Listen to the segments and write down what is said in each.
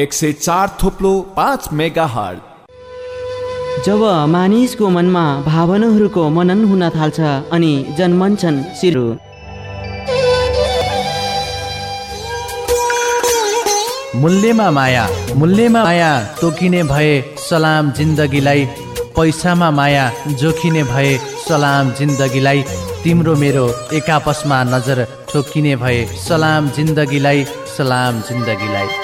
एक सय चार थोप्लो पाँच मेगा हल जब मानिसको मनमा भावनाहरूको मनन हुन थाल्छ अनि जन्मन्छन् शिरु मूल्यमा माया मूल्यमा माया तोकिने भए सलाम जिन्दगीलाई पैसामा माया जोखिने भए सलाम जिन्दगीलाई तिम्रो मेरो एक आपसमा नजर ठोकिने भए सलाम जिन्दगीलाई सलाम जिन्दगीलाई।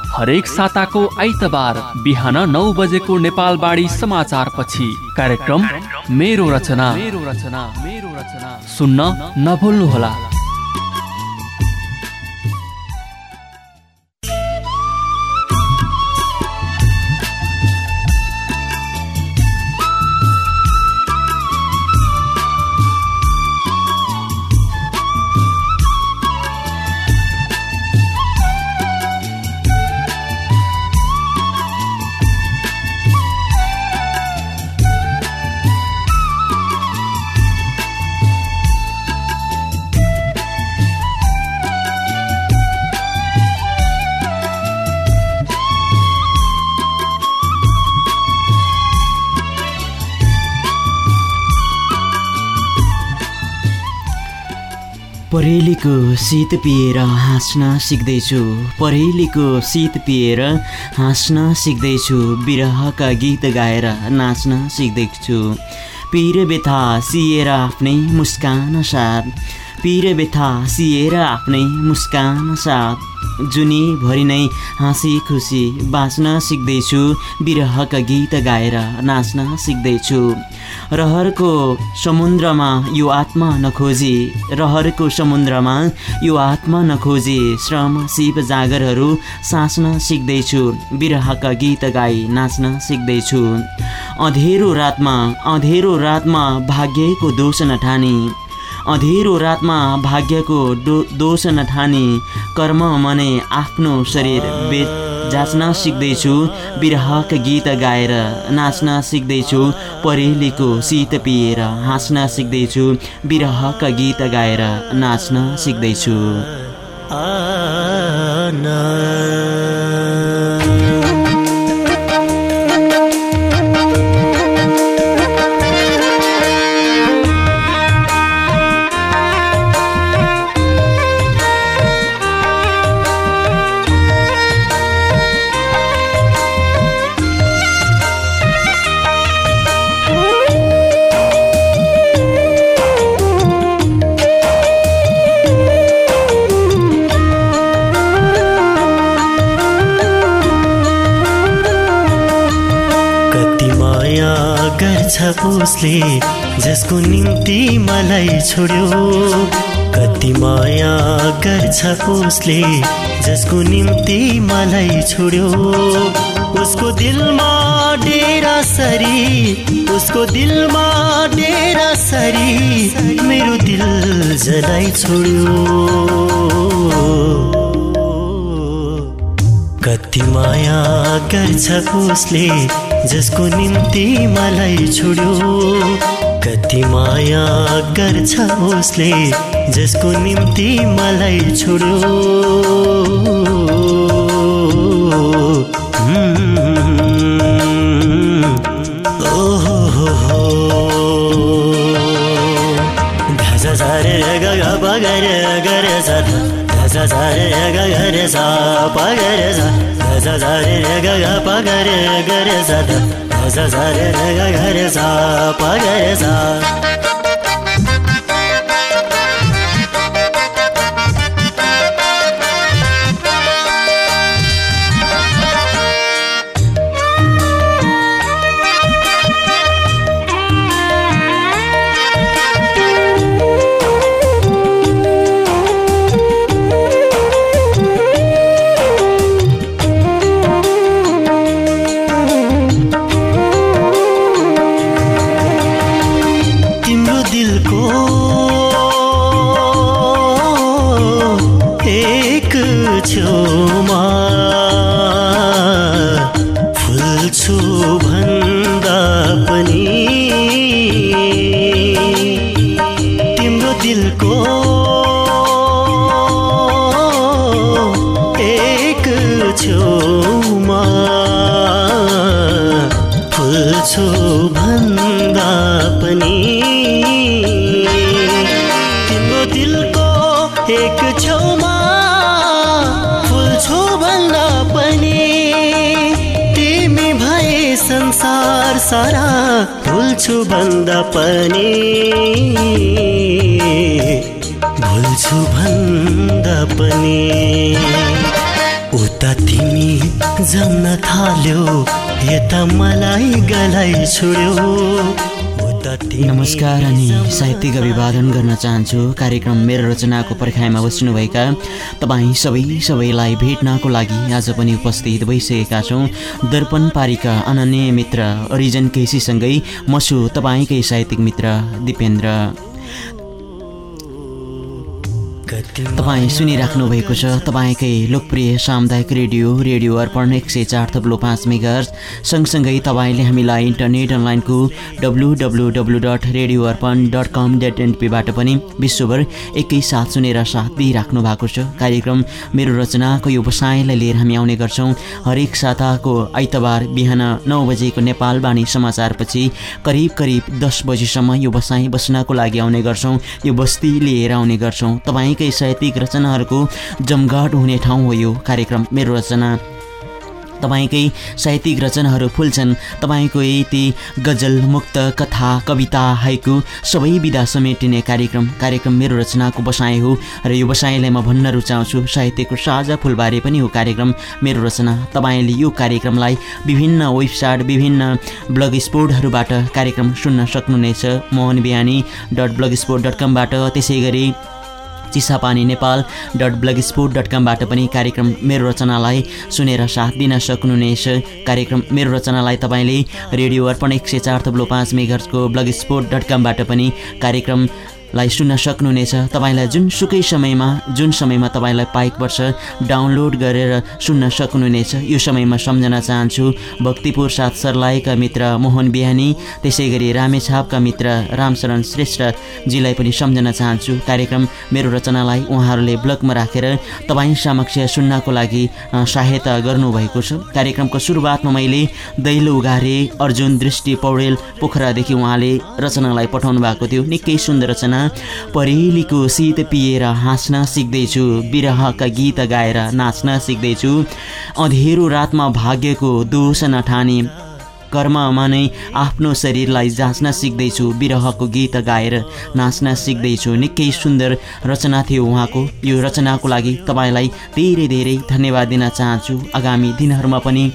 हरेक साताको आइतबार बिहान नौ बजेको नेपालबाडी समाचार पछि कार्यक्रम मेरो रचना मेरो रचना मेरो रचना। सुन्न नभुल्नुहोला। परेलीको शीत पिएर हाँस्न सिक्दैछु। परेलीको शीत पिएर हाँस्न सिक्दैछु। विरहका गीत गाएर नाच्न सिक्दैछु। पिर बेथा सिएर आफ्नै मुस्कान साथ। पिर बेथा सिएर आफ्नै मुस्कान साथ। जुनीभरि नै हाँसी खुसी बाँच्न सिक्दैछु विरहका गीत गाएर नाच्न सिक्दैछु। रहरको समुद्रमा यो आत्मा नखोजी रहरको समुद्रमा यो आत्मा नखोजी श्रम शिव जागरहरू साँच्न सिक्दैछु विरहका गीत गाई नाच्न सिक्दैछु। अँधेरो रातमा अँधेरो रातमा भाग्यको दोष नठानी अँधेरो रातमा भाग्यको दो दोष नठानी कर्म मने आफ्नो शरीर बे जाँच्न सिक्दैछु विरहका गीत गाएर नाच्न सिक्दैछु परेलीको शीत पिएर हाँस्न सिक्दैछु विरहका गीत गाएर नाच्न सिक्दैछु। उसले जसको निम्ति मलाई छोड्यो। कति माया गर्छ उसले जसको निम्ति मलाई छोड्यो। उसको दिलमा डेरा सरी उसको दिलमा डेरा सरी मेरो दिल जलाई छोड्यो। कति माया गर्छ उसले जसको निम्ति मलाई छोड्यो कति माया गर्छ उसले। जसको निम्ति मलाई छोड्यो। गर गर sa sa re ga ga re sa pa ga re sa sa sa sa re ga ga pa ga re ga re sa sa sa sa re ga ga re sa pa ga re sa सारा भुल्छु भन्दा पनि। भुल्छु भन्दा पनि। उता तिमी जम्न थाल्यो यता मलाई गलाइ छोड्यो। नमस्कार अनि साहित्यिक अभिवादन गर्न चाहन्छु। कार्यक्रम मेरो रचनाको पर्खाइमा बस्नुभएका तपाईँ सबै सबैलाई भेट्नको लागि आज पनि उपस्थित भइसकेका छौँ। दर्पण पारिका अनन्य मित्र अरिजन केसीसँगै म छु तपाईँकै साहित्यिक मित्र दिपेन्द्र। तपाईँ सुनिराख्नु भएको छ तपाईँकै लोकप्रिय सामुदायिक रेडियो रेडियो अर्पण एक सय चार थप्लो पाँच मेगा सँगसँगै तपाईँले हामीलाई इन्टरनेट अनलाइनको W W W dot radio Arpan dot com dot एनपीबाट पनि विश्वभर एकैसाथ सुनेर साथ दिइराख्नु भएको छ। कार्यक्रम मेरो रचनाको यो बसाइलाई लिएर हामी आउने गर्छौँ। हरेक साताको आइतबार बिहान नौ बजेको नेपाल बाणी समाचारपछि करिब करिब दस बजीसम्म यो बसाइ बस्नको लागि आउने गर्छौँ। यो बस्ती लिएर आउने गर्छौँ। तपाईँकै साहित्यिक रचनाहरूको जमघट हुने ठाउँ हो यो कार्यक्रम। मेरो रचना तपाईँकै साहित्यिक रचनाहरू फुल्छन्। तपाईँको ती गजल मुक्त कथा कविता हाइकु सबै विधा समेटिने कार्यक्रम। कार्यक्रम मेरो रचनाको बसाइ हो र यो बसाइलाई म भन्न रुचाउँछु। साहित्यको साझा फुलबारे पनि हो कार्यक्रम। मेरो रचना तपाईँले यो कार्यक्रमलाई विभिन्न वेबसाइट विभिन्न ब्लग कार्यक्रम सुन्न सक्नुहुनेछ। Mohan Bihani dot blog sport dot कमबाट त्यसै गरी Chisapani Nepal dot blog sport dot कमबाट पनि कार्यक्रम मेरो रचनालाई सुनेर साथ दिन सक्नुहुनेछ। कार्यक्रम मेरो रचनालाई तपाईँले रेडियो अर्पण एक सय चार थप्लो पाँच मेघर्सको ब्लग स्पोर्ट डट कमबाट पनि कार्यक्रमलाई सुन्न सक्नुहुनेछ। तपाईँलाई जुनसुकै समयमा जुन समयमा तपाईँलाई पाइक पर्छ डाउनलोड गरेर सुन्न सक्नुहुनेछ। यो समयमा सम्झन चाहन्छु भक्तिपुर साथ सर्लाहीका मित्र मोहन बिहानी त्यसै गरी रामेछापका मित्र रामशरण श्रेष्ठजीलाई पनि सम्झन चाहन्छु। कार्यक्रम मेरो रचनालाई उहाँहरूले ब्लगमा राखेर तपाईँ समक्ष सुन्नको लागि सहायता गर्नुभएको छ। कार्यक्रमको सुरुवातमा मैले दैलो उघारे अर्जुन दृष्टि पौडेल पोखरादेखि उहाँले रचनालाई पठाउनु भएको थियो। निकै सुन्दर रचना। परेलीको शीत पिएर हाँस्न सिक्दैछु विरहका गीत गाएर नाच्न सिक्दैछु। अँधेरो रातमा भाग्यको दोष नठाने। कर्ममा नै आफ्नो शरीरलाई जाँच्न सिक्दैछु विरहको गीत गाएर नाच्न सिक्दैछु। निकै सुन्दर रचना थियो उहाँको। यो रचनाको लागि तपाईँलाई धेरै धेरै धन्यवाद दिन चाहन्छु। आगामी दिनहरूमा पनि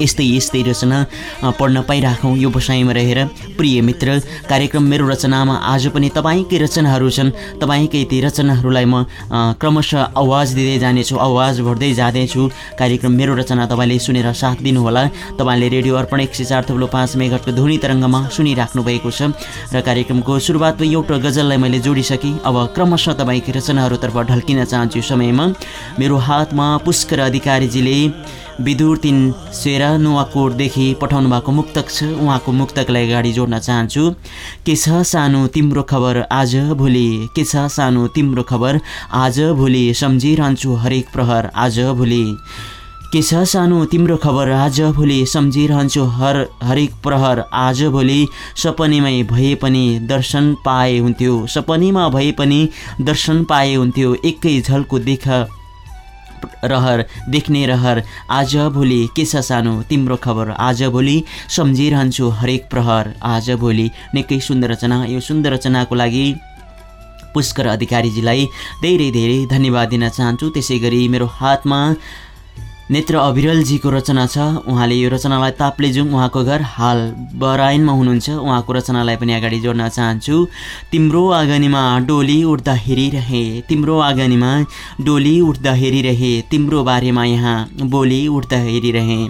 यस्तै यस्तै रचना पढ्न पाइराखौँ। यो बसाइमा रहेर प्रिय मित्र कार्यक्रम मेरो रचनामा आज पनि तपाईँकै रचनाहरू छन्। तपाईँकै ती रचनाहरूलाई म क्रमशः आवाज दिँदै जानेछु आवाज भर्दै जाँदैछु। कार्यक्रम मेरो रचना तपाईँले सुनेर साथ दिनुहोला। तपाईँले रेडियो अर्पण एक सय चार थप्लो पाँच मेघटको ध्वनि तरङ्गमा सुनिराख्नु भएको छ। र कार्यक्रमको सुरुवातमा एउटा गजललाई मैले जोडिसकेँ। अब क्रमशः तपाईँकै रचनाहरूतर्फ ढल्किन चाहन्छु समयमा। मेरो हातमा पुष्कर अधिकारीजीले विदुर तिन सेरा नुवाकोटदेखि पठाउनु भएको मुक्तक छ। उहाँको मुक्तकलाई अगाडि जोड्न चाहन्छु। के छ सानो तिम्रो खबर आज भोलि? के छ सानो तिम्रो खबर आज भोलि? सम्झिरहन्छु हरेक प्रहर आज भोलि। के छ सानो तिम्रो खबर आज भोलि? सम्झिरहन्छु हर हरेक प्रहर आज भोलि। सपनीमै भए पनि दर्शन पाए हुन्थ्यो। सपनीमा भए पनि दर्शन पाए हुन्थ्यो। एकै झल्को देख रहर देख्ने रहर आज भोलि के छ सानो तिम्रो खबर। आज भोलि सम्झिरहन्छु हरेक प्रहर। आज भोलि निकै सुन्दर रचना। यो सुन्दर रचनाको लागि पुष्कर अधिकारीजीलाई धेरै धेरै धन्यवाद दिन चाहन्छु। त्यसै गरी मेरो हातमा नेत्र अविरलजीको रचना छ। उहाँले यो रचनालाई ताप्लेजुङ उहाँको घर हाल बराइनमा हुनुहुन्छ। उहाँको रचनालाई पनि अगाडि जोड्न चाहन्छु। तिम्रो आँगनीमा डोली उठ्दा हेरिरहे तिम्रो आँगनीमा डोली उठ्दा हेरिरहे तिम्रो बारेमा यहाँ बोली उठ्दा हेरिरहे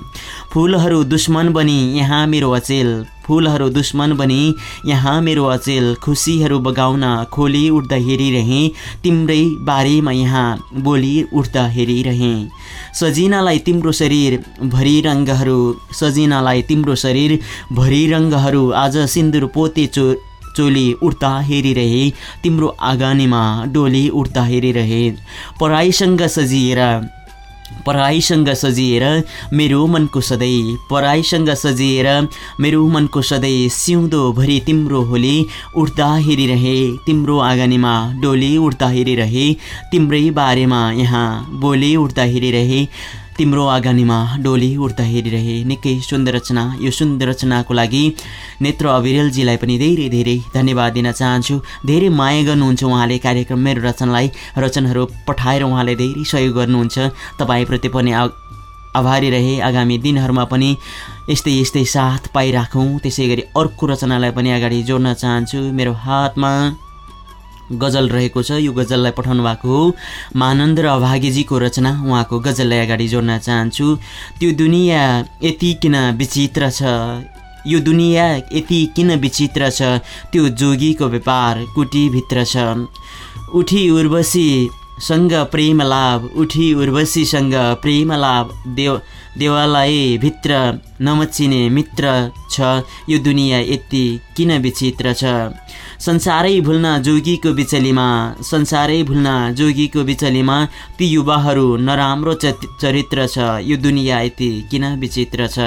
फुलहरू दुश्मन बनी यहाँ मेरो अचेल फुलहरू दुश्मन बनी। यहाँ मेरो अचेल खुसीहरू बगाउन खोली उठ्दा हेरिरहे। तिम्रै बारेमा यहाँ बोली उठ्दा हेरिरहे। सजिनालाई तिम्रो शरीर भरि रङ्गहरू सजिनालाई तिम्रो शरीर भरि रङ्गहरू आज सिन्दुर पोते चो चोली उठ्दा हेरिरहे। तिम्रो आँगनीमा डोली उठ्दा हेरिरहे। पराईसँग सजिएर पराईसँग सजिएर मेरो मनको सधैँ पराईसँग सजिएर मेरो मनको सधैँ सिउँदोभरि तिम्रो होली उठ्दा हेरिरहे तिम्रो आँगनीमा डोली उठ्दा हेरिरहे तिम्रै बारेमा यहाँ बोली उठ्दा हेरिरहे। तिम्रो आगानीमा डोली उड्दा हेरिरहे निकै सुन्दर रचना। यो सुन्दर रचनाको लागि नेत्र अविरलजीलाई पनि धेरै धेरै धन्यवाद दिन चाहन्छु। धेरै माया गर्नुहुन्छ उहाँले कार्यक्रम मेरो रचनालाई। रचनाहरू पठाएर उहाँले धेरै सहयोग गर्नुहुन्छ। तपाईँप्रति पनि आभारी रहे। आगामी दिनहरूमा पनि यस्तै यस्तै साथ पाइराखौँ। त्यसै गरी अर्को रचनालाई पनि अगाडि जोड्न चाहन्छु। मेरो हातमा गजल रहेको छ यो गजललाई पठाउनु भएको हो मानन्द र अभागीजीको रचना। उहाँको गजललाई अगाडि जोड्न चाहन्छु। त्यो दुनियाँ यति किन विचित्र छ? यो दुनियाँ यति किन विचित्र छ? त्यो जोगीको व्यापार कुटीभित्र छ। उठी उर्वशीसँग प्रेम लाभ। उठी उर्वशीसँग प्रेम लाभ। देव देवालयभित्र नमचिने मित्र छ। यो दुनियाँ यति किन विचित्र छ? संसारै भुल्न जोगीको बिचलीमा संसारै भुल्न जोगीको बिचलीमा ती युवाहरू नराम्रो चरित्र छ। यो दुनियाँ यति किन विचित्र छ?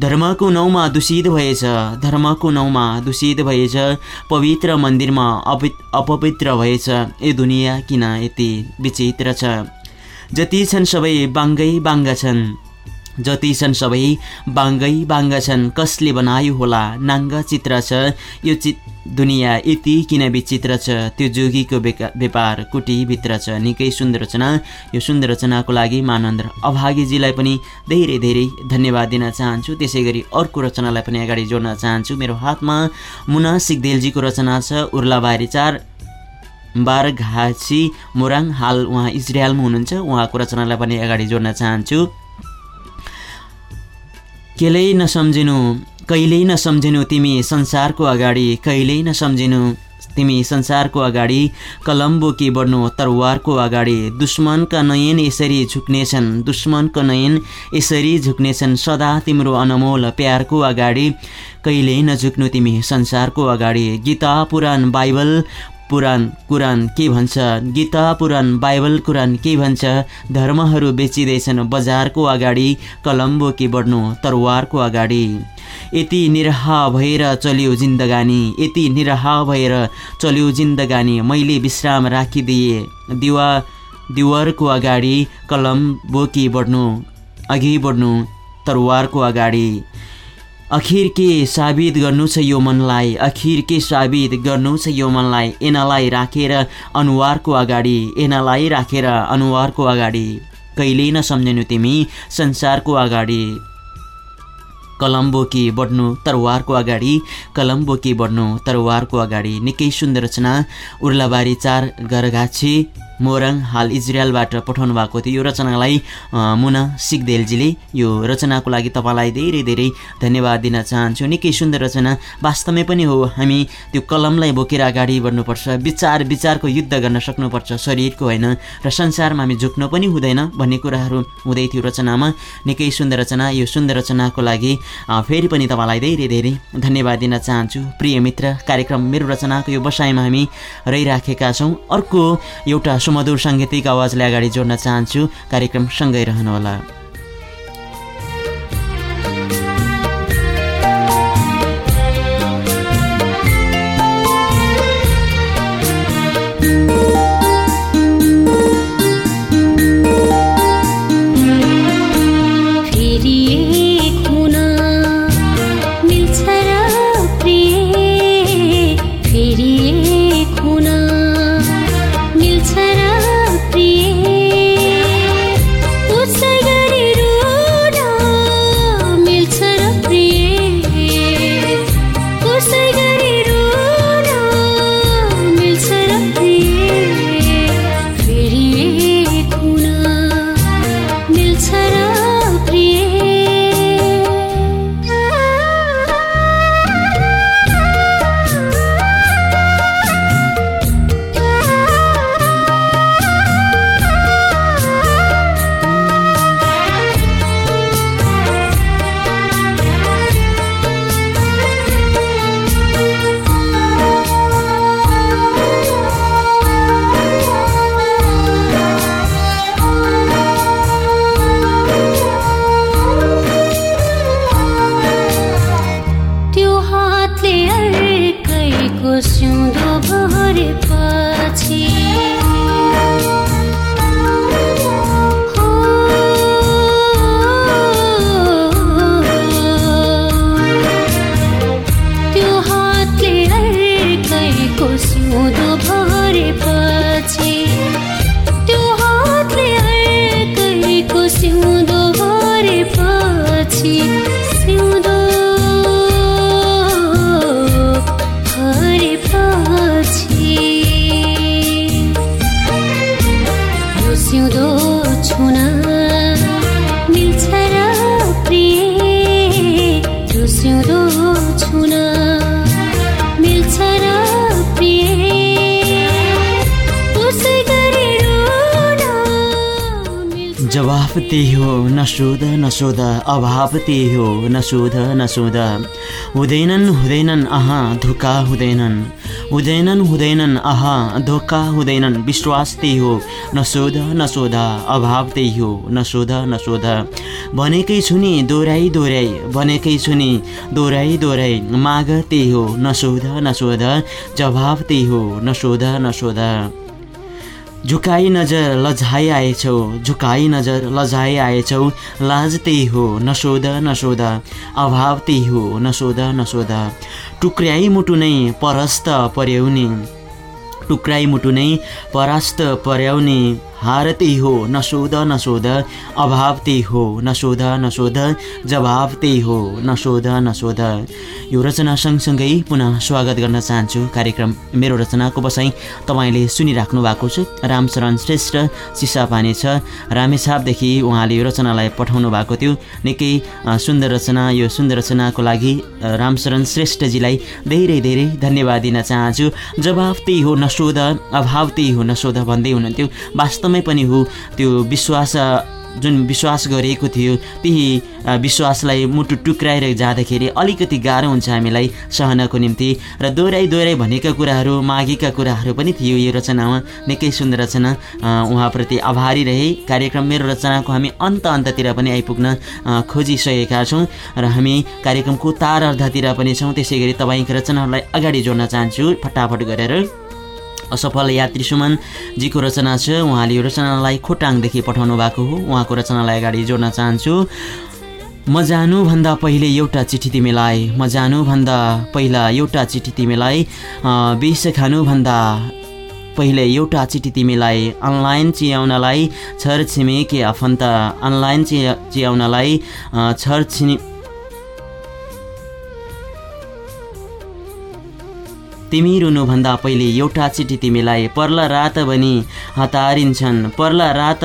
धर्मको नाउँमा दूषित भएछ। धर्मको नाउँमा दूषित भएछ। पवित्र मन्दिरमा अपि अपवित्र भएछ। यो दुनियाँ किन यति विचित्र छ? जति छन् सबै बाङ्गै बाङ्गा छन् जति छन् सबै बाङ्गै बाङ्गा छन् कसले बनायो होला? नाङ्गा चित्र छ। यो चि दुनियाँ यति किन विचित्र छ? त्यो जोगीको बेका व्यापार कुटीभित्र छ। निकै सुन्दर रचना। यो सुन्दर रचनाको लागि मानन्द अभागीजीलाई पनि धेरै धेरै धन्यवाद दिन चाहन्छु। त्यसै गरी अर्को रचनालाई पनि अगाडि जोड्न चाहन्छु। मेरो हातमा मुना सिगदेलजीको रचना छ। उर्लाबारी चार बार घाँसी मोराङ हाल। उहाँ इजरायलमा हुनुहुन्छ। उहाँको रचनालाई पनि अगाडि जोड्न चाहन्छु। केलै नसम्झिनु कहिल्यै नसम्झिनु तिमी संसारको अगाडि कहिल्यै नसम्झिनु तिमी संसारको अगाडि कलम बोकी बढ्नु तरवारको अगाडि। दुश्मनका नयन यसरी झुक्नेछन् दुश्मनको नयन यसरी झुक्नेछन्। सदा तिम्रो अनमोल प्यारको अगाडि कहिल्यै नझुक्नु तिमी संसारको अगाडि। गीता पुराण बाइबल पुराण कुरान के भन्छ? गीता पुराण बाइबल कुरान के भन्छ? धर्महरू बेचिँदैछन् बजारको अगाडि कलम बोकी बढ्नु तरवारको अगाडि। यति निरह भएर चल्यो जिन्दगानी यति निरह भएर चल्यो जिन्दगानी मैले विश्राम राखिदिएँ। दिवा दिवारको अगाडि कलम बोकी बढ्नु अघि बढ्नु तरवारको अगाडि। अखिर के साबित गर्नु छ यो मनलाई अखिर के साबित गर्नु छ यो मनलाई। एनालाई राखेर अनुहारको अगाडि एनालाई राखेर अनुहारको अगाडि। कहिल्यै नसम्झिनु तिमी संसारको अगाडि। कलम बोकी बढ्नु तरवारको अगाडि कलम बोकी बढ्नु तरवारको अगाडि। निकै सुन्दर रचना। उर्लाबारी चार गरगाछी। मोरङ हाल इजरायलबाट पठाउनु भएको थियो। यो रचनालाई मुना सिगदेलजीले यो रचनाको लागि तपाईँलाई धेरै धेरै धन्यवाद दिन चाहन्छु। निकै सुन्दर रचना वास्तवमै पनि हो। हामी त्यो कलमलाई बोकेर अगाडि बढ्नुपर्छ विचार विचारको युद्ध गर्न सक्नुपर्छ शरीरको होइन र संसारमा हामी झुक्नु पनि हुँदैन भन्ने कुराहरू हुँदै थियो रचनामा। निकै सुन्दर रचना यो सुन्दर रचनाको लागि फेरि पनि तपाईँलाई धेरै धेरै धन्यवाद दिन चाहन्छु। प्रिय मित्र कार्यक्रम मेरो रचनाको यो बसाइमा हामी रहिराखेका छौँ। अर्को एउटा सुमधुर साङ्गीतिक आवाजलाई अगाडि जोड्न चाहन्छु। कार्यक्रम सँगै रहनुहोला। नसोध नसोध अभाव त्यही हो नसोध नसोध हुँदैनन् हुँदैनन् अह धोका हुँदैनन् हुँदैनन् हुँदैनन् अह धोका हुँदैनन् विश्वास त्यही हो नसोध नसोध अभाव त्यही हो नसोध नसोध भनेकै छु नि दोहोऱ्याइ दोहोऱ्याइ भनेकै छु नि दोहोऱ्याइ दोहोऱ्याइ माग त्यही हो नसोध नसोध जवाब त्यही हो नसोध नसोध झुकाई नजर लजाइ आएछौ झुकाई नजर लजाइ आएछौ। लाज त्यही हो नसोध नसोध। अभाव त्यही हो नसोध नसोध। टुक्र्याई मुटु नै परस्त पर्याउने टुक्राई मुटु नै परास्त पर्याउने हार त्यही हो नसोध नसोध अभाव त्यही हो नसोध नसोध जवाब त्यही हो नसोध नसोध यो रचना सँगसँगै पुनः स्वागत गर्न चाहन्छु कार्यक्रम मेरो रचनाको बसाइ तपाईँले सुनिराख्नु भएको छ। रामचरण श्रेष्ठ चिसापानी छ। रामेछापदेखि उहाँले यो रचनालाई पठाउनु भएको थियो। निकै सुन्दर रचना। यो सुन्दर रचनाको लागि रामचरण श्रेष्ठजीलाई धेरै धेरै धन्यवाद दिन चाहन्छु। जवाब त्यही हो नसोध अभाव त्यही हो नसोध भन्दै हुनुहुन्थ्यो। वास्तव वास्तवमै पनि हो त्यो विश्वास जुन विश्वास गरिएको थियो त्यही विश्वासलाई मुटु टुक्राएर जाँदाखेरि अलिकति गाह्रो हुन्छ हामीलाई सहनको निम्ति र दोहोऱ्याइ दोहोऱ्याइ भनेका कुराहरू मागेका कुराहरू पनि थियो यो रचनामा। निकै सुन्दर रचना। उहाँप्रति आभारी रहे। कार्यक्रम मेरो रचनाको हामी अन्त अन्ततिर पनि आइपुग्न खोजिसकेका छौँ र हामी कार्यक्रमको तार अर्धतिर पनि छौँ। त्यसै गरी रचनाहरूलाई अगाडि जोड्न चाहन्छु। फटाफट गरेर। असफल यात्री सुमनजीको रचना छ। उहाँले यो रचनालाई खोटाङदेखि पठाउनु भएको हो। उहाँको रचनालाई अगाडि जोड्न चाहन्छु। म जानुभन्दा पहिले एउटा चिठी तिमीलाई। म जानुभन्दा पहिला एउटा चिठी तिमीलाई। विष खानुभन्दा पहिले एउटा चिठी तिमीलाई। अनलाइन चियाउनलाई छरछिमेकी आफन्त। अनलाइन चिया चियाउनलाई छरछिमे तिमी रुनुभन्दा पहिले एउटा चिठी तिमीलाई पर्ल रात भनी हतारिन्छन् पर्ल रात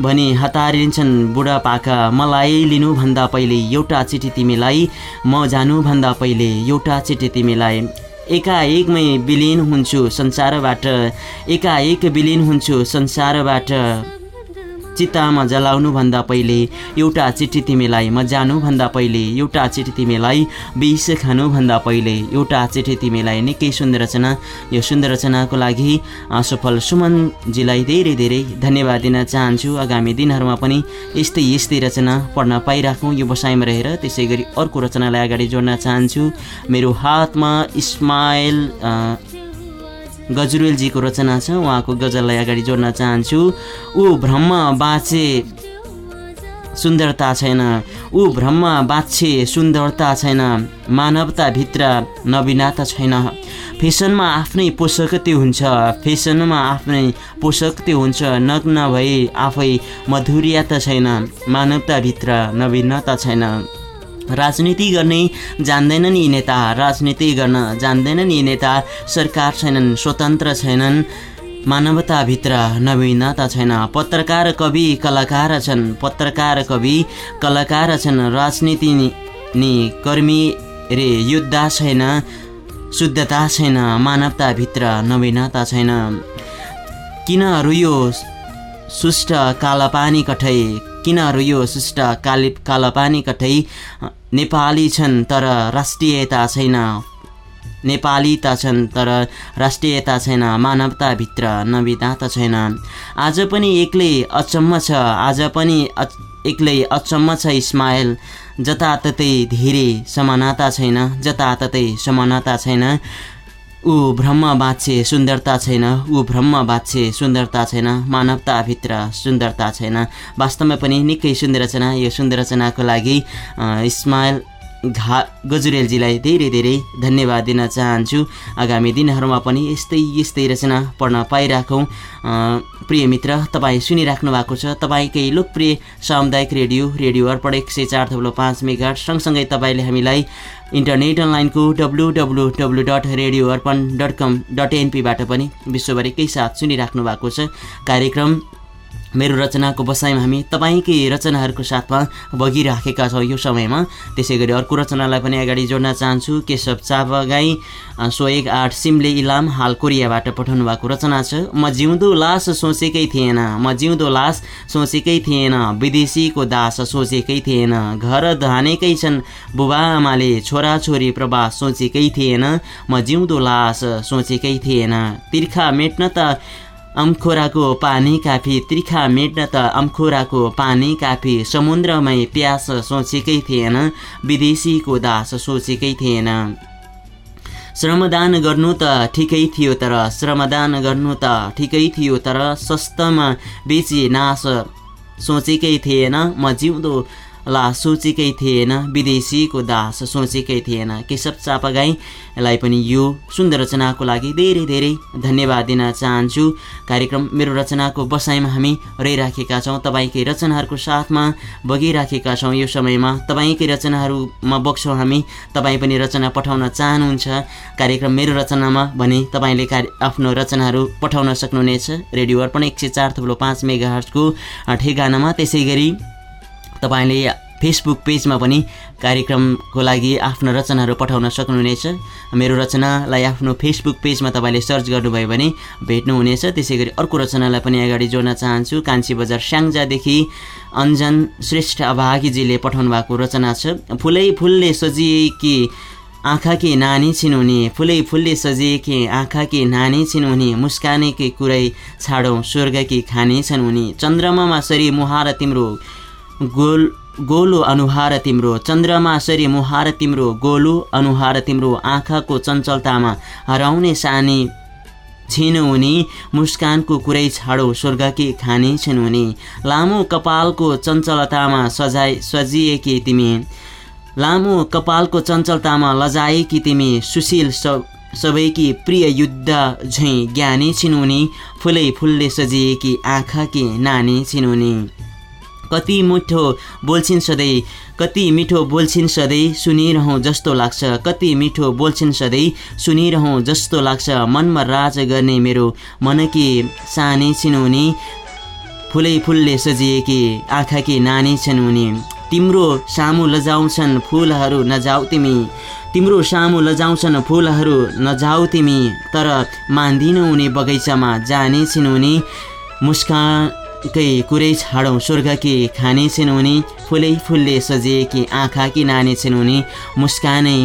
भनी हतारिन्छन् बुढापाका। मलाई लिनुभन्दा पहिले एउटा चिठी तिमीलाई म जानुभन्दा पहिले एउटा चिठी तिमीलाई। एकाएकमै विलिन हुन्छु संसारबाट एकाएक विलिन हुन्छु संसारबाट। चित्तामा जलाउनुभन्दा पहिले एउटा चिठी तिमीलाई म जानुभन्दा पहिले एउटा चिठी तिमीलाई विष खानुभन्दा पहिले एउटा चिठी तिमीलाई निकै सुन्दर रचना यो सुन्दर रचनाको लागि सफल सुमनजीलाई धेरै धेरै धन्यवाद दिन चाहन्छु। आगामी दिनहरूमा पनि यस्तै यस्तै रचना पढ्न पाइराखौँ। यो बसाइमा रहेर त्यसै गरी अर्को रचनालाई अगाडि जोड्न चाहन्छु। मेरो हातमा इस्माइल गजरुलजीको रचना छ। उहाँको गजललाई अगाडि जोड्न चाहन्छु। ऊ ब्रह्म बाँचे सुन्दरता छैन। ऊ ब्रह्म बाँचे सुन्दरता छैन। मानवताभित्र नवीनता छैन। फेसनमा आफ्नै पोषक त्यो हुन्छ। फेसनमा आफ्नै पोषक त्यो हुन्छ। नग्न भए आफै मधुर्यता छैन। मानवताभित्र नवीनता छैन। राजनीति गर्ने जान्दैनन् यी नेता। राजनीति गर्न जान्दैनन् यी नेता। सरकार छैनन् स्वतन्त्र छैनन्। मानवताभित्र नवीनता छैन। पत्रकार कवि कलाकार छन्। पत्रकार कवि कलाकार छन्। राजनीति नि कर्मी रे युद्ध छैन। शुद्धता छैन। मानवताभित्र नवीनता छैन। किन रुयो सुष्ट कालापानी कठै? किन रुयो सुष्ट काली कालापानी कठै? नेपाली छन् तर राष्ट्रियता छैन। नेपाली त छन् तर राष्ट्रियता छैन। मानवताभित्र नविता छैन। आज पनि एक्लै अचम्म छ। आज पनि एक्लै अचम्म छ इस्माइल। जताततै धेरै समानता छैन। जताततै समानता छैन। ऊ ब्रह्म बाँच्छे सुन्दरता छैन। ऊ ब्रह्म बाँच्छे सुन्दरता छैन। मानवताभित्र सुन्दरता छैन। वास्तवमा पनि निकै सुन्दर रचना। यो सुन्दर रचनाको लागि इस्माइल घा गजुरेलजीलाई धेरै धेरै धन्यवाद दिन चाहन्छु। आगामी दिनहरूमा पनि यस्तै यस्तै रचना पढ्न पाइराखौँ। प्रिय मित्र तपाईँ सुनिराख्नु भएको छ तपाईँकै लोकप्रिय सामुदायिक रेडियो रेडियो अर्पण एक सय चार थप्लो पाँच मेगा सँगसँगै तपाईँले हामीलाई इन्टरनेट अनलाइनको W W W dot radio Arpan dot com dot एनपीबाट पनि विश्वभरिकै साथ सुनिराख्नु भएको छ। कार्यक्रम मेरो रचनाको बसाइमा हामी तपाईँकै रचनाहरूको साथमा बगिराखेका छौँ यो समयमा। त्यसै गरी अर्को रचनालाई पनि अगाडि जोड्न चाहन्छु। केशव चापागाई सोएक आठ सिमले इलाम हाल कोरियाबाट पठाउनु भएको रचना छ। म जिउँदो लास सोचेकै थिएन म जिउँदो लास सोचेकै थिएन विदेशीको दास सोचेकै थिएन घर धानेकै छन् बुबा आमाले छोराछोरी प्रवास सोचेकै थिएन म जिउँदो लास सोचेकै थिएन तिर्खा मेट्न त अम्खोराको पानी काफी त्रिखा मेट्न त अम्खोराको पानी काफी समुद्रमै प्यास सोचेकै थिएन विदेशीको दास सोचेकै थिएन। श्रमदान गर्नु त ठिकै थियो तर श्रमदान गर्नु त ठिकै थियो तर सस्तमा बेची नाश सोचेकै थिएन म जिउँदो ला सोचेकै थिएन विदेशीको दास सोचेकै थिएन। केशव चापागाईलाई पनि यो सुन्दर रचनाको लागि धेरै धेरै धन्यवाद दिन चाहन्छु। कार्यक्रम मेरो रचनाको बसाइमा हामी रहिराखेका छौँ तपाईँकै रचनाहरूको साथमा बगिराखेका छौँ। यो समयमा तपाईँकै रचनाहरूमा बग्छौँ हामी तपाईँ पनि रचना पठाउन चाहनुहुन्छ। कार्यक्रम मेरो रचनामा भने तपाईँले आफ्नो रचनाहरू पठाउन सक्नुहुनेछ। रेडियो अर्पण एक सय चार थुप्रो पाँच मेगा ठेगानामा। त्यसै गरी तपाईँले फेसबुक पेजमा पनि कार्यक्रमको लागि आफ्नो रचनाहरू पठाउन सक्नुहुनेछ। मेरो रचनालाई आफ्नो फेसबुक पेजमा तपाईँले सर्च गर्नुभयो भने भेट्नुहुनेछ। त्यसै गरी अर्को रचनालाई पनि अगाडि जोड्न चाहन्छु। कान्छी बजार स्याङ्जादेखि अञ्जन श्रेष्ठ अभागीजीले पठाउनु भएको रचना छ। फुलै फुलले सजिएकी आँखाकी नानी छिन् हुने फुलै फुलले सजिएकी आँखाकी नानी छिन् हुने मुस्कानेकै कुरै छाडौँ स्वर्गकी खाने छन् हुने चन्द्रमामा सरी मुहार तिम्रो गोल गोलो अनुहार तिम्रो। चन्द्रमा सरी मुहार तिम्रो। गोलो अनुहार तिम्रो। आँखाको चञ्चलतामा हराउने सानी छिन हुने मुस्कानको कुरै छाडो स्वर्गकी खाने छिन् हुने लामो कपालको चञ्चलतामा सजाइ सजिएकी तिमी। लामो कपालको चञ्चलतामा लजाएकी तिमी। सुशील सब सबैकी प्रिय युद्ध झैँ ज्ञानी छिन् हुने फुलै फुलले सजिएकी आँखाकी नानी छिन् हुने कति मिठो बोल्छिन् सधैँ कति मिठो बोल्छिन् सधैँ सुनिरहँ जस्तो लाग्छ कति मिठो बोल्छिन् सधैँ सुनिरहँ जस्तो लाग्छ। मनमा राज गर्ने मेरो मनकी सानी छिन् फुलै फुलले सजिएकी आँखाकी नानी छन् उनी। तिम्रो सामु लजाउँछन् फुलहरू नजाऊ तिमी तिम्रो सामु लजाउँछन् फुलहरू नजाऊ तिमी तर मान्दिनौ उनी बगैँचामा जाने उनी। मुस्कान कै कुरै छाडौँ स्वर्गकी खाने छिन् उनी फुलै फुलले सजिएकी आँखाकी नानी छिन् उनी मुस्कानै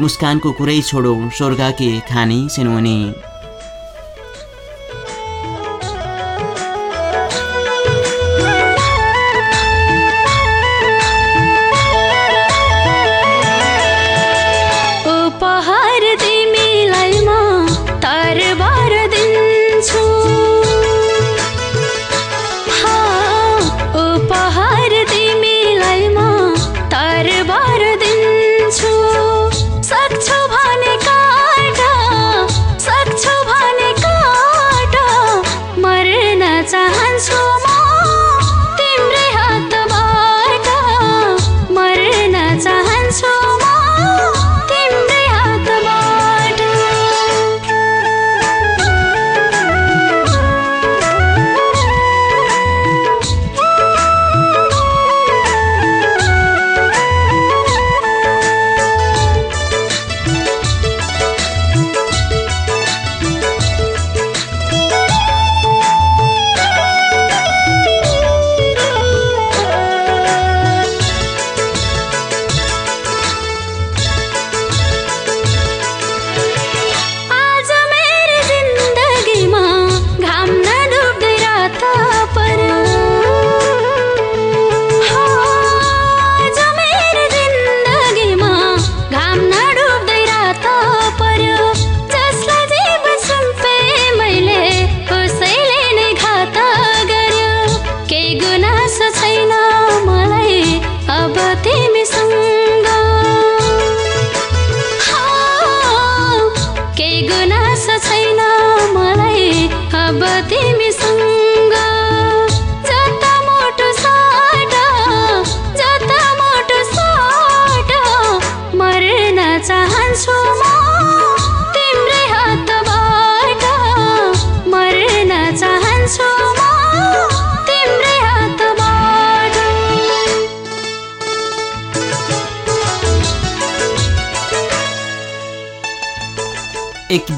मुस्कानको कुरै छोडौँ स्वर्गकी खाने छिन् उनी। केही गुनासो छैन मलाई। अब तिमी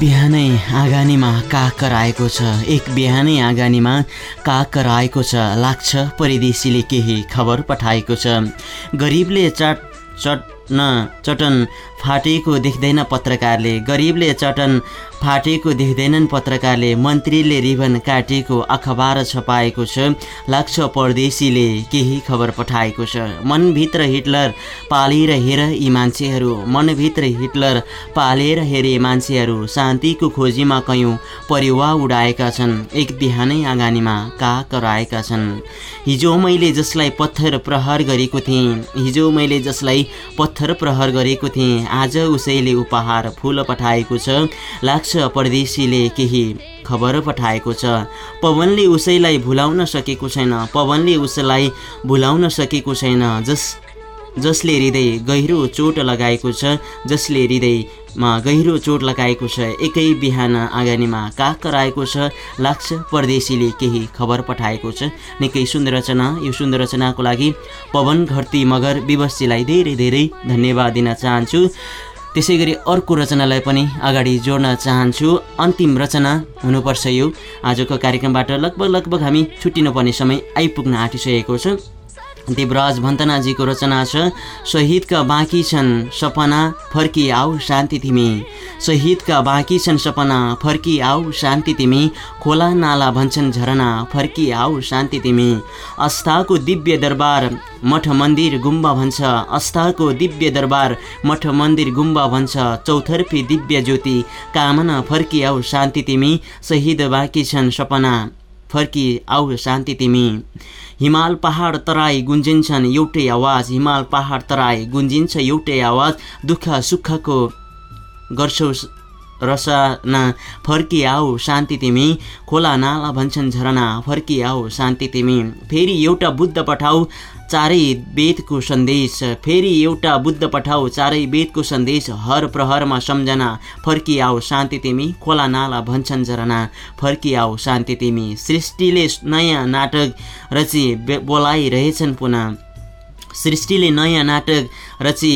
बिहानै आँगानीमा काग कराएको छ। एक बिहानै आँगानीमा काग कराएको छ लाग्छ परदेशीले केही खबर पठाएको छ। गरिबले चट चट्न चटन फाटेको देख्दैन पत्रकारले। गरिबले चटन फाटेको देख्दैनन् पत्रकारले। मन्त्रीले रिबन काटेको अखबार छपाएको छ। लाग्छ परदेशीले केही खबर पठाएको छ। मनभित्र हिटलर पालेर हेर यी मान्छेहरू। मनभित्र हिटलर पालेर हेरे मान्छेहरू। शान्तिको खोजीमा कयौँ परिवार उडाएका छन्। एक बिहानै आँगानीमा का कराएका छन्। हिजो मैले जसलाई पत्थर प्रहार गरेको थिएँ। हिजो मैले जसलाई पत्थर प्रहार गरेको थिएँ। आज उसैले उपहार फुल पठाएको छ। लाग्छ परदेशीले केही खबर पठाएको छ। पवनले उसैलाई भुलाउन सकेको छैन। पवनले उसलाई भुलाउन सकेको छैन। जस जसले हृदय गहिरो चोट लगाएको छ जसले हृदयमा गहिरो चोट लगाएको छ एकै बिहान आँगनीमा काग कराएको छ लाग्छ परदेशीले केही खबर पठाएको छ। निकै सुन्दर रचना यो सुन्दर रचनाको लागि पवन घरती मगर विवशजीलाई धेरै धेरै धन्यवाद दिन चाहन्छु। त्यसै गरी अर्को रचनालाई पनि अगाडि जोड्न चाहन्छु। अन्तिम रचना हुनुपर्छ यो। आजको कार्यक्रमबाट लगभग लगभग हामी छुट्टिनुपर्ने समय आइपुग्न आँटिसकेको छ। देवराज भन्तनाजीको रचना छ शहीदका बाँकी छन् सपना फर्की आऊ शान्ति तिमी। शहीदका बाँकी छन् सपना फर्की आऊ शान्ति तिमी। खोला नाला भन्छन् झरना फर्की आऊ शान्ति तिमी। आस्थाको दिव्य दरबार मठ मन्दिर गुम्बा भन्छ आस्थाको दिव्य दरबार मठ मन्दिर गुम्बा भन्छ। चौथर्फी दिव्य ज्योति कामना फर्की आऊ शान्ति तिमी। शहीद बाँकी छन् सपना। फर्की आऊ शान्ति तिमी। हिमाल पहाड तराई गुन्जिन्छन् एउटै आवाज। हिमाल पहाड तराई गुन्जिन्छ एउटै आवाज। दुःख सुखको गर्छौ रसना। फर्की आऊ शान्ति तिमी। खोला नाला भन्छन् झरना। फर्की आऊ शान्ति तिमी। फेरि एउटा बुद्ध पठाऊ। चारै वेदको सन्देश फेरि एउटा बुद्ध पठाऊ चारै वेदको सन्देश हर प्रहरमा सम्झना फर्किआऊ शान्ति तिमी खोला नाला भन्छन् झरना फर्किआऊ शान्ति तिमी सृष्टिले नयाँ नाटक रची बोलाइरहेछन् पुनः। सृष्टिले नयाँ नाटक रची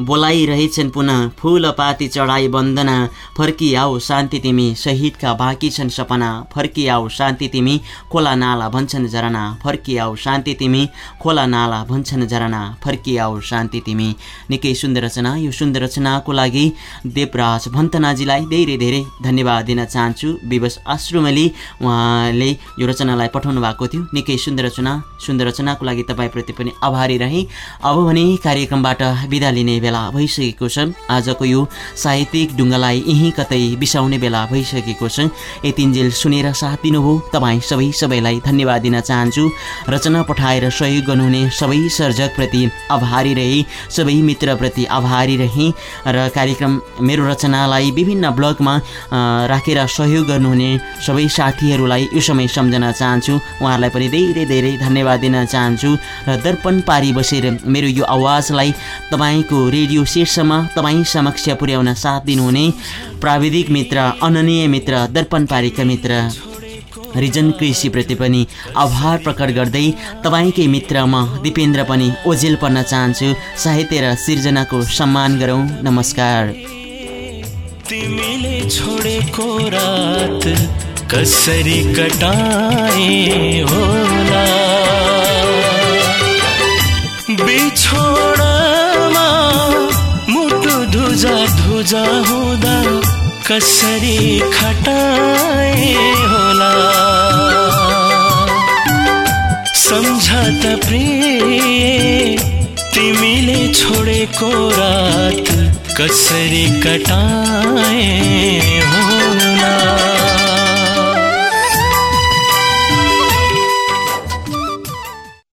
बोलाइरहेछन् पुनः। फुलपाती चढाई वन्दना फर्किआऊ शान्ति तिमी शहीदका बाँकी छन् सपना। फर्किआऊ शान्ति तिमी खोला नाला भन्छन् झरना। फर्किआऊ शान्ति तिमी खोला नाला भन्छन् झरना। फर्किआऊ शान्ति तिमी। निकै सुन्दर रचना। यो सुन्दर रचनाको लागि देवराज भन्तनाजीलाई धेरै धेरै धन्यवाद दिन चाहन्छु। विवश आश्रुमली उहाँले यो रचनालाई पठाउनु भएको थियो। निकै सुन्दर रचना। सुन्दर रचनाको लागि तपाईँप्रति पनि आभारी रहेँ। अब भने कार्यक्रमबाट बिदा लिने भइसकेको छ आजको यो साहित्यिक ढुङ्गालाई यहीँ कतै बिसाउने बेला भइसकेको छ यतिन्जेल सुनेर साथ दिनुभयो। तपाईँ सबै सबैलाई धन्यवाद दिन चाहन्छु। रचना पठाएर सहयोग गर्नुहुने सबै सर्जकप्रति आभारी रहे। सबै मित्रप्रति आभारी रहेँ। र कार्यक्रम मेरो रचनालाई विभिन्न ब्लगमा राखेर सहयोग गर्नुहुने सबै साथीहरूलाई यो समय सम्झन चाहन्छु। उहाँहरूलाई पनि धेरै धेरै धन्यवाद दिन चाहन्छु। र दर्पण पारी बसेर मेरो यो आवाजलाई तपाईँको रेडियो शीर्षमा तपाईँ समक्ष पुर्याउन साथ दिनुहुने प्राविधिक मित्र अननीय मित्र दर्पण पारीका मित्र रिजन कृषिप्रति पनि आभार प्रकट गर्दै तपाईँकै मित्र म दिपेन्द्र पनि ओझेल पर्न चाहन्छु। साहित्य र सिर्जनाको सम्मान गरौँ। नमस्कार। तिमीले छोडेको रात कसरी कटाए होला? बिछोडमा मुटु धुजा हुँदा कसरी खटाए होला? सम्झ त प्रिय तिमीले छोडेको रात कसरी कटाए